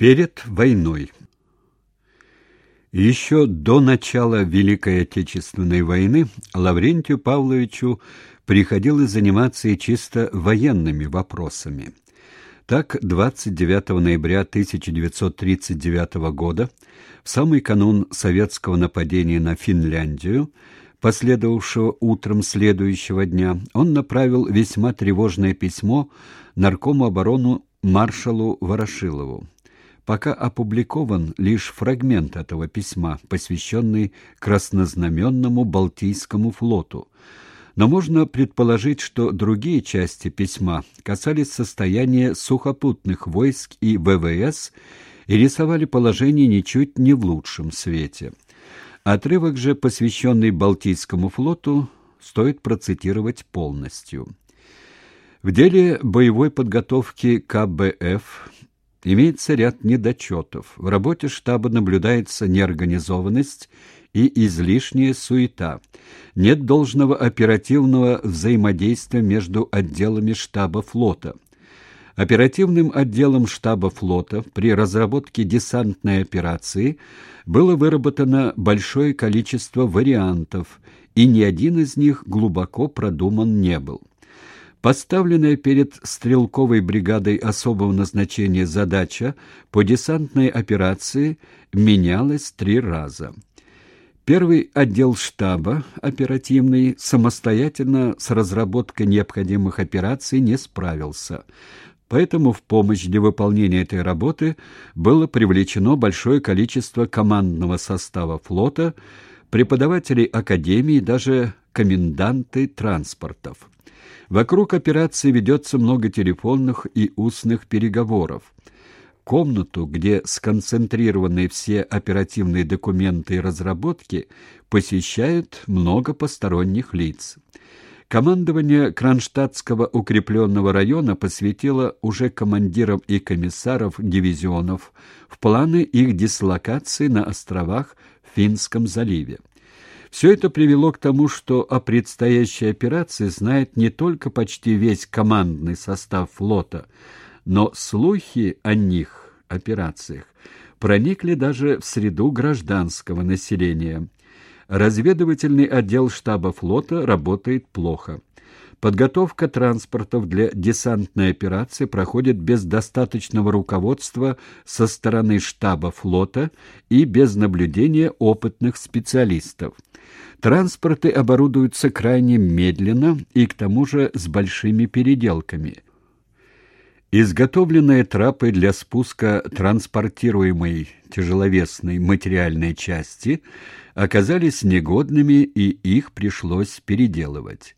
Перед войной Еще до начала Великой Отечественной войны Лаврентию Павловичу приходилось заниматься и чисто военными вопросами. Так, 29 ноября 1939 года, в самый канун советского нападения на Финляндию, последовавшего утром следующего дня, он направил весьма тревожное письмо наркому обороны маршалу Ворошилову. Пока опубликован лишь фрагмент этого письма, посвященный краснознаменному Балтийскому флоту. Но можно предположить, что другие части письма касались состояния сухопутных войск и ВВС и рисовали положение ничуть не в лучшем свете. Отрывок же, посвященный Балтийскому флоту, стоит процитировать полностью. В деле боевой подготовки КБФ Имеется ряд недочетов. В работе штаба наблюдается неорганизованность и излишняя суета. Нет должного оперативного взаимодействия между отделами штаба флота. Оперативным отделом штаба флота при разработке десантной операции было выработано большое количество вариантов, и ни один из них глубоко продуман не был. Поставленная перед стрелковой бригадой особого назначения задача по десантной операции менялась три раза. Первый отдел штаба, оперативный, самостоятельно с разработкой необходимых операций не справился. Поэтому в помощь для выполнения этой работы было привлечено большое количество командного состава флота, преподавателей академии даже коменданты транспортов. Вокруг операции ведется много телефонных и устных переговоров. Комнату, где сконцентрированы все оперативные документы и разработки, посещают много посторонних лиц. Командование Кронштадтского укрепленного района посвятило уже командирам и комиссаров дивизионов в планы их дислокации на островах в Финском заливе. Все это привело к тому, что о предстоящей операции знает не только почти весь командный состав флота, но слухи о них, операциях, проникли даже в среду гражданского населения. Разведывательный отдел штаба флота работает плохо. Подготовка транспортов для десантной операции проходит без достаточного руководства со стороны штаба флота и без наблюдения опытных специалистов. Транспорты оборудуются крайне медленно и к тому же с большими переделками. Изготовленные трапы для спуска транспортируемой тяжеловесной материальной части оказались негодными, и их пришлось переделывать.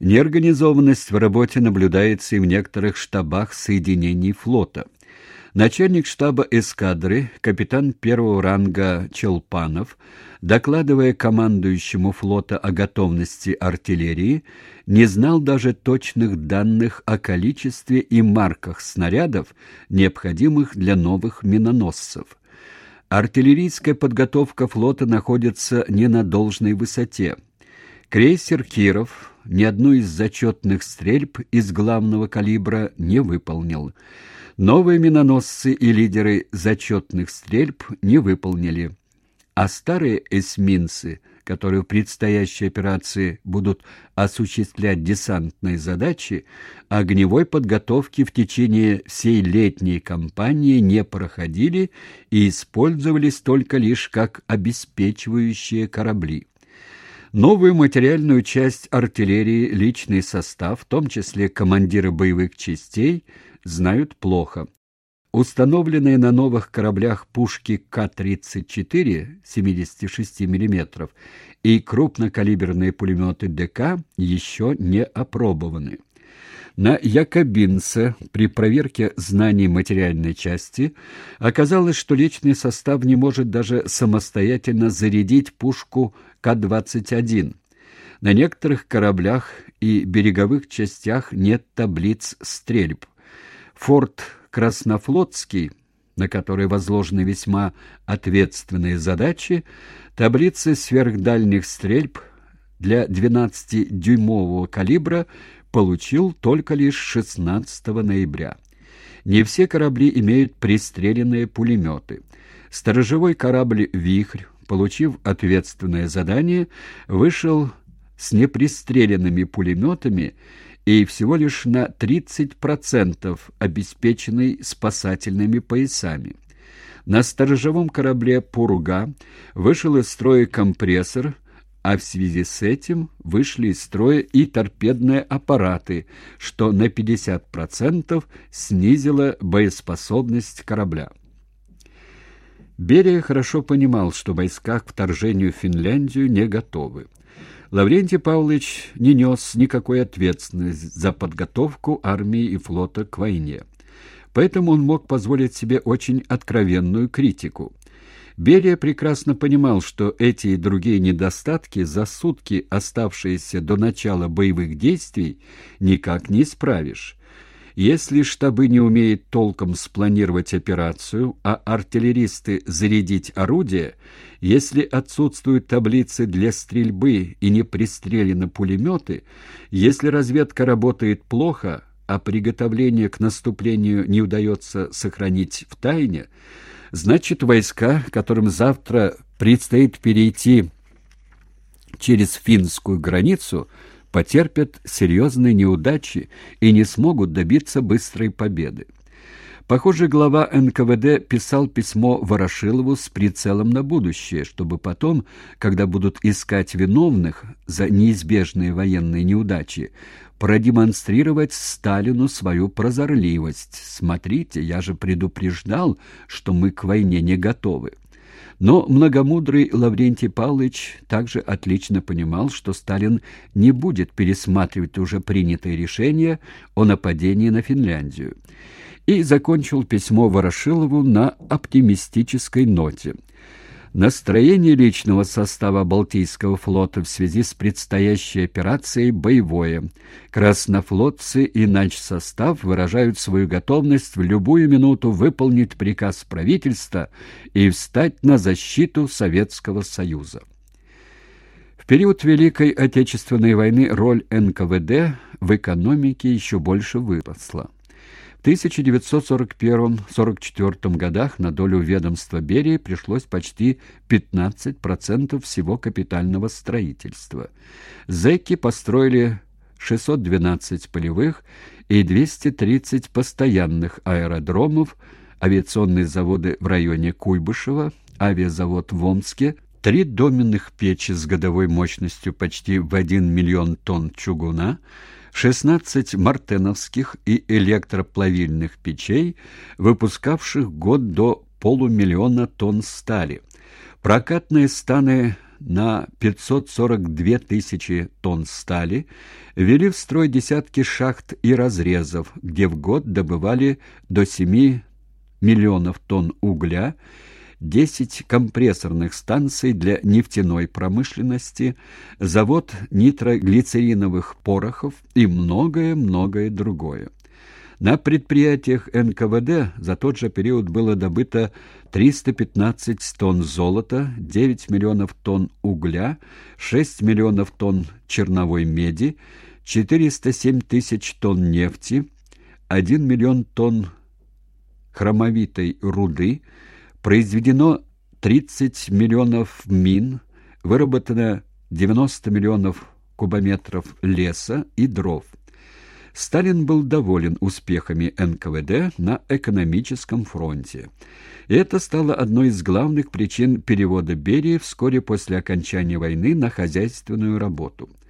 Неорганизованность в работе наблюдается и в некоторых штабах соединений флота. Начальник штаба эскадры, капитан первого ранга Челпанов, докладывая командующему флота о готовности артиллерии, не знал даже точных данных о количестве и марках снарядов, необходимых для новых миноносцев. Артиллерийская подготовка флота находится не на должной высоте. Крейсер «Киров» ни одну из зачетных стрельб из главного калибра не выполнил. Новые миноносцы и лидеры зачетных стрельб не выполнили. А старые эсминцы, которые в предстоящей операции будут осуществлять десантные задачи, огневой подготовки в течение всей летней кампании не проходили и использовались только лишь как обеспечивающие корабли. Новую материальную часть артиллерии, личный состав, в том числе командиры боевых частей, знают плохо. Установленные на новых кораблях пушки К-34 76 мм и крупнокалиберные пулеметы ДК еще не опробованы. На Якобинце при проверке знаний материальной части оказалось, что личный состав не может даже самостоятельно зарядить пушку К-21. На некоторых кораблях и береговых частях нет таблиц стрельб. Форт Краснофлотский, на который возложены весьма ответственные задачи, таблицы сверхдальних стрельб для 12-дюймового калибра получил только лишь 16 ноября. Не все корабли имеют пристреленные пулеметы. Сторожевой корабль «Вихрь», получив ответственное задание, вышел с непристреленными пулеметами и всего лишь на 30% обеспеченный спасательными поясами. На сторожевом корабле «Пурга» вышел из строя компрессор, а в связи с этим вышли из строя и торпедные аппараты, что на 50% снизило боеспособность корабля. Берия хорошо понимал, что войска к вторжению в Финляндию не готовы. Лаврентий Павлович не нес никакой ответственности за подготовку армии и флота к войне. Поэтому он мог позволить себе очень откровенную критику. Берия прекрасно понимал, что эти и другие недостатки за сутки, оставшиеся до начала боевых действий, никак не исправишь. Если штабы не умеют толком спланировать операцию, а артиллеристы зарядить орудия, если отсутствуют таблицы для стрельбы и не пристрелены пулеметы, если разведка работает плохо, а приготовление к наступлению не удается сохранить в тайне, значит, войска, которым завтра предстоит перейти через финскую границу, потерпят серьезные неудачи и не смогут добиться быстрой победы. Похоже, глава НКВД писал письмо Ворошилову с прицелом на будущее, чтобы потом, когда будут искать виновных за неизбежные военные неудачи, продемонстрировать Сталину свою прозорливость. Смотрите, я же предупреждал, что мы к войне не готовы. Но многомудрый Лаврентий Павлович также отлично понимал, что Сталин не будет пересматривать уже принятые решения о нападении на Финляндию и закончил письмо Ворошилову на оптимистической ноте. Настроение личного состава Балтийского флота в связи с предстоящей операцией боевое. Краснофлотцы и начсостав выражают свою готовность в любую минуту выполнить приказ правительства и встать на защиту Советского Союза. В период Великой Отечественной войны роль НКВД в экономике еще больше выросла. 1941-44 годах на долю ведомства Берии пришлось почти 15% всего капитального строительства. Зэки построили 612 полевых и 230 постоянных аэродромов, авиационные заводы в районе Куйбышева, авиазавод в Омске, три доменных печи с годовой мощностью почти в 1 миллион тонн чугуна, 16 мартеновских и электроплавильных печей, выпускавших год до полумиллиона тонн стали. Прокатные станы на 542 тысячи тонн стали, ввели в строй десятки шахт и разрезов, где в год добывали до 7 миллионов тонн угля 10 компрессорных станций для нефтяной промышленности, завод нитроглицериновых порохов и многое-многое другое. На предприятиях НКВД за тот же период было добыто 315 тонн золота, 9 миллионов тонн угля, 6 миллионов тонн черновой меди, 407 тысяч тонн нефти, 1 миллион тонн хромовитой руды, Произведено 30 миллионов мин, выработано 90 миллионов кубометров леса и дров. Сталин был доволен успехами НКВД на экономическом фронте. И это стало одной из главных причин перевода Берии вскоре после окончания войны на хозяйственную работу.